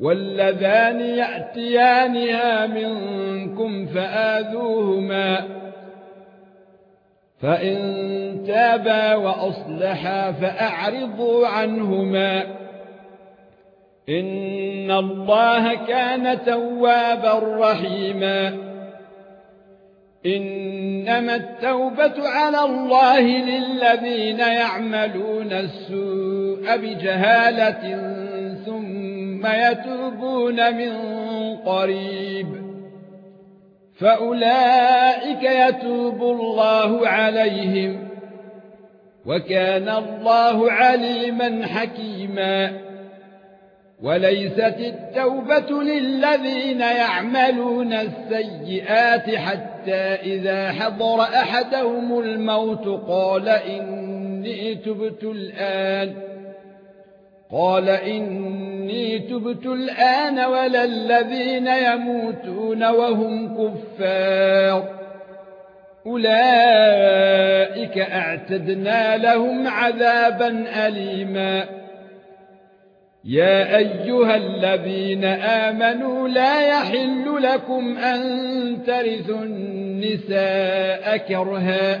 واللذان يأتيانها منكم فآذوهما فإن تابا وأصلحا فأعرضوا عنهما إن الله كان توابا رحيما إنما التوبة على الله للذين يعملون السوء بجهالة ثم يتوبون من قريب. فأولئك يتوب الله عليهم. وكان الله عليما حكيما. وليست التوبة للذين يعملون السيئات حتى إذا حضر أحدهم الموت قال إني تبت الآن. قال إني تبت الآن ولا الذين يموتون وهم كفار. أولئك أعتدنا لهم عذابا أليماً. يا أيها الذين آمنوا لا يحل لكم أن ترثوا النساء كرها.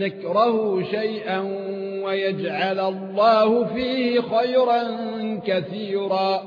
تكرهوا شيئا ويجعل الله فيه خيرا كثيرا.